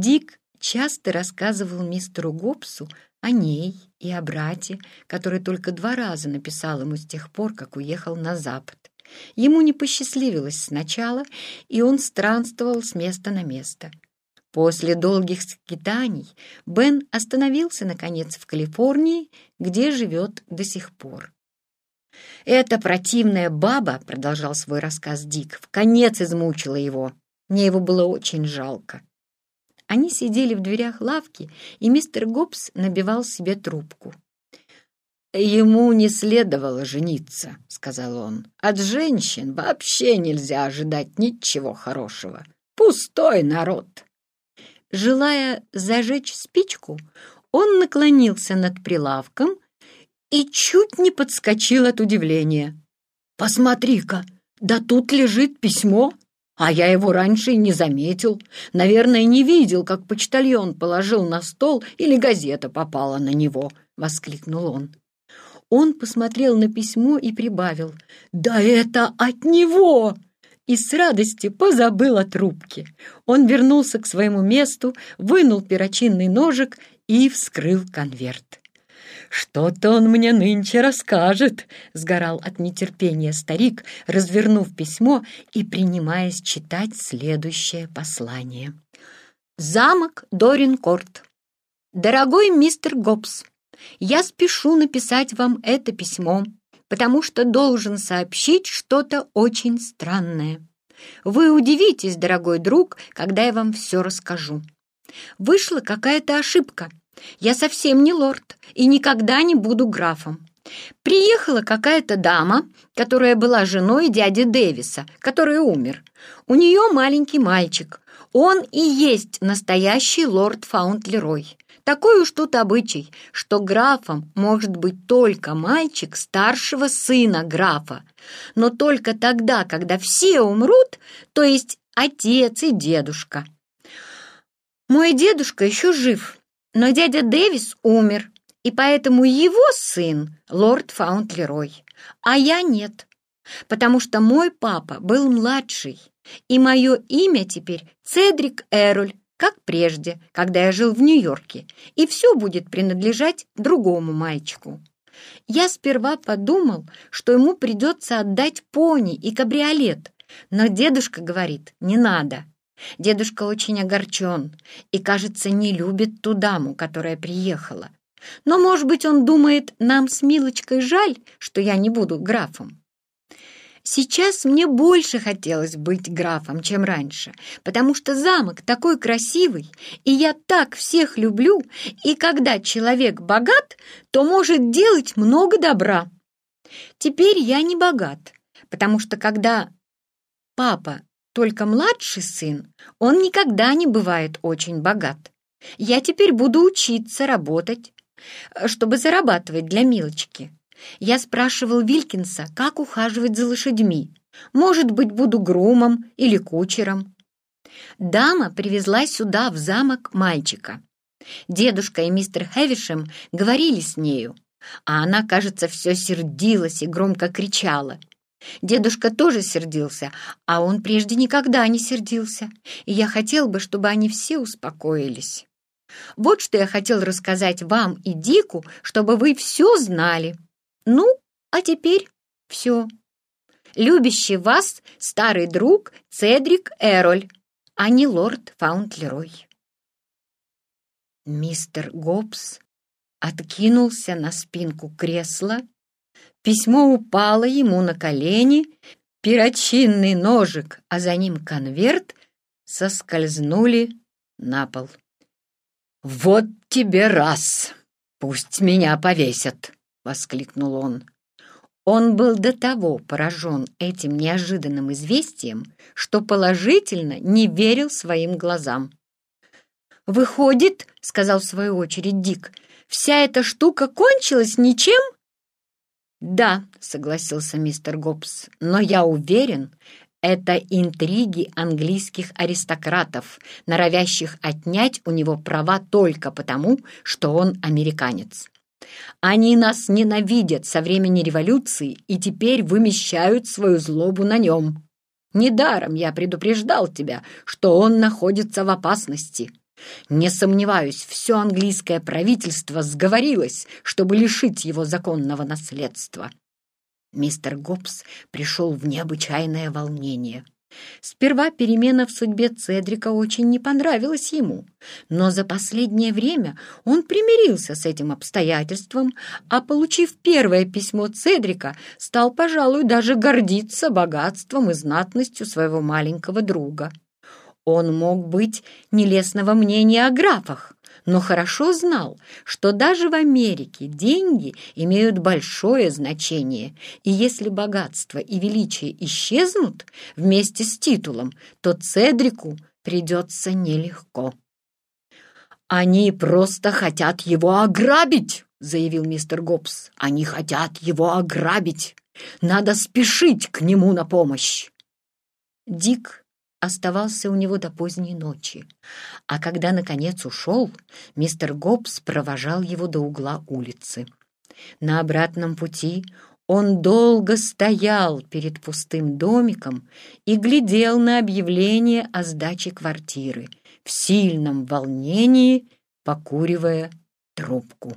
Дик часто рассказывал мистеру Гобсу о ней и о брате, который только два раза написал ему с тех пор, как уехал на запад. Ему не посчастливилось сначала, и он странствовал с места на место. После долгих скитаний Бен остановился, наконец, в Калифорнии, где живет до сих пор. «Эта противная баба», — продолжал свой рассказ Дик, — «в конец измучила его. Мне его было очень жалко». Они сидели в дверях лавки, и мистер Гоббс набивал себе трубку. «Ему не следовало жениться», — сказал он. «От женщин вообще нельзя ожидать ничего хорошего. Пустой народ». Желая зажечь спичку, он наклонился над прилавком и чуть не подскочил от удивления. «Посмотри-ка, да тут лежит письмо!» А я его раньше и не заметил. Наверное, не видел, как почтальон положил на стол или газета попала на него, — воскликнул он. Он посмотрел на письмо и прибавил. «Да это от него!» И с радости позабыл о трубке. Он вернулся к своему месту, вынул перочинный ножик и вскрыл конверт. «Что-то он мне нынче расскажет!» — сгорал от нетерпения старик, развернув письмо и принимаясь читать следующее послание. «Замок Доринкорт. Дорогой мистер Гоббс, я спешу написать вам это письмо, потому что должен сообщить что-то очень странное. Вы удивитесь, дорогой друг, когда я вам все расскажу. Вышла какая-то ошибка — я совсем не лорд и никогда не буду графом. Приехала какая-то дама, которая была женой дяди Дэвиса, который умер. У нее маленький мальчик. Он и есть настоящий лорд Фаунтлерой. Такой уж тут обычай, что графом может быть только мальчик старшего сына графа. Но только тогда, когда все умрут, то есть отец и дедушка. Мой дедушка еще жив, но дядя Дэвис умер, и поэтому его сын — лорд Фаунтлерой, а я нет, потому что мой папа был младший, и мое имя теперь Цедрик Эроль, как прежде, когда я жил в Нью-Йорке, и все будет принадлежать другому мальчику. Я сперва подумал, что ему придется отдать пони и кабриолет, но дедушка говорит, не надо, Дедушка очень огорчен и, кажется, не любит ту даму, которая приехала. Но, может быть, он думает, нам с Милочкой жаль, что я не буду графом. Сейчас мне больше хотелось быть графом, чем раньше, потому что замок такой красивый, и я так всех люблю, и когда человек богат, то может делать много добра. Теперь я не богат, потому что когда папа только младший сын, он никогда не бывает очень богат. Я теперь буду учиться работать, чтобы зарабатывать для Милочки. Я спрашивал Вилькинса, как ухаживать за лошадьми. Может быть, буду грумом или кучером. Дама привезла сюда, в замок, мальчика. Дедушка и мистер Хевишем говорили с нею, а она, кажется, все сердилась и громко кричала — Дедушка тоже сердился, а он прежде никогда не сердился, и я хотел бы, чтобы они все успокоились. Вот что я хотел рассказать вам и Дику, чтобы вы все знали. Ну, а теперь все. Любящий вас старый друг Цедрик Эроль, а не лорд Фаунтлерой. Мистер Гоббс откинулся на спинку кресла Письмо упало ему на колени, перочинный ножик, а за ним конверт соскользнули на пол. «Вот тебе раз! Пусть меня повесят!» — воскликнул он. Он был до того поражен этим неожиданным известием, что положительно не верил своим глазам. «Выходит, — сказал в свою очередь Дик, — вся эта штука кончилась ничем?» «Да», — согласился мистер Гоббс, «но я уверен, это интриги английских аристократов, норовящих отнять у него права только потому, что он американец. Они нас ненавидят со времени революции и теперь вымещают свою злобу на нем. Недаром я предупреждал тебя, что он находится в опасности. Не сомневаюсь, все английское правительство сговорилось, чтобы лишить его законного наследства. Мистер Гоббс пришел в необычайное волнение. Сперва перемена в судьбе Цедрика очень не понравилась ему, но за последнее время он примирился с этим обстоятельством, а, получив первое письмо Цедрика, стал, пожалуй, даже гордиться богатством и знатностью своего маленького друга. Он мог быть нелестного мнения о графах, но хорошо знал, что даже в Америке деньги имеют большое значение, и если богатство и величие исчезнут вместе с титулом, то Цедрику придется нелегко. «Они просто хотят его ограбить!» — заявил мистер Гоббс. «Они хотят его ограбить! Надо спешить к нему на помощь!» Дик оставался у него до поздней ночи, а когда, наконец, ушел, мистер Гоббс провожал его до угла улицы. На обратном пути он долго стоял перед пустым домиком и глядел на объявление о сдаче квартиры, в сильном волнении покуривая трубку.